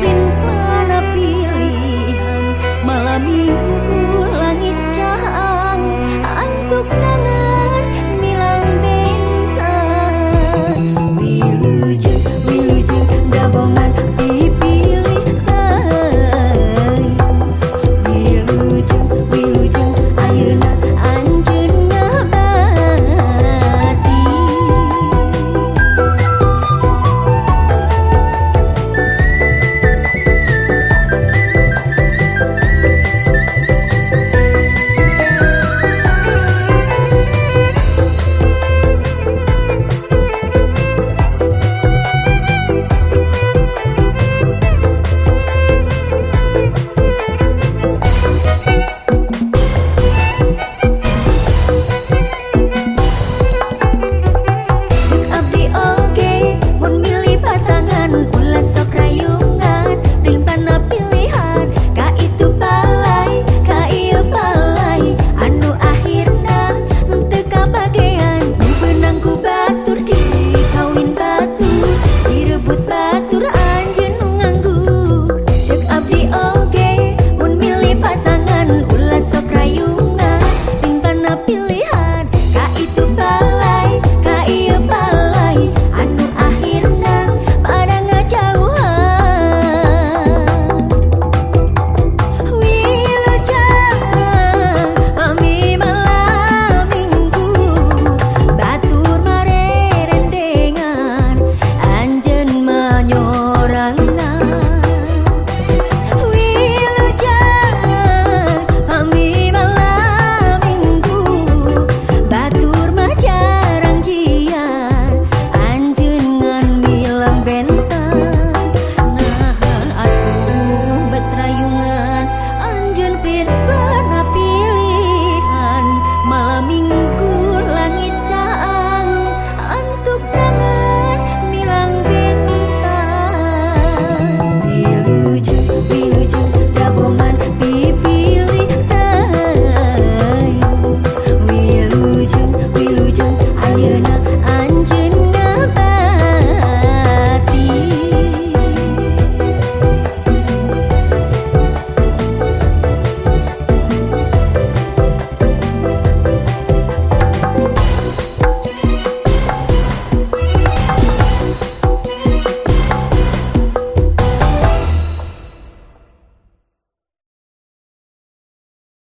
bintana pilih